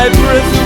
I breath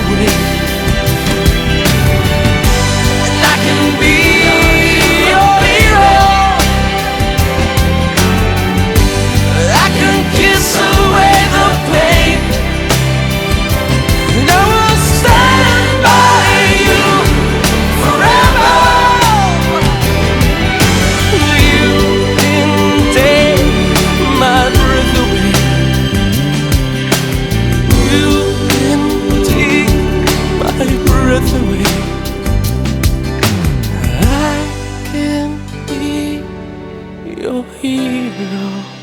below.